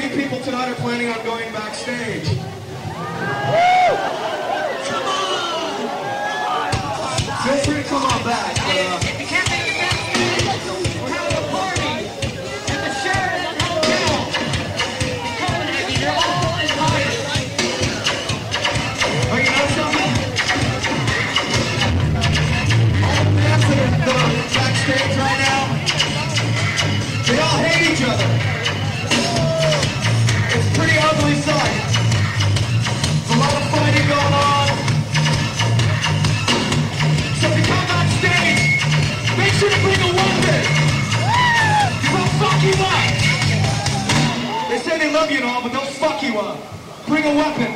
many people tonight are planning on going backstage? Come on! Feel free to come on back. Uh, are backstage right now, they all hate each other. A a lot of fighting going on. So if you come make sure to bring a weapon. They'll fuck you up. They say they love you and all, but they'll fuck you up. Bring a weapon.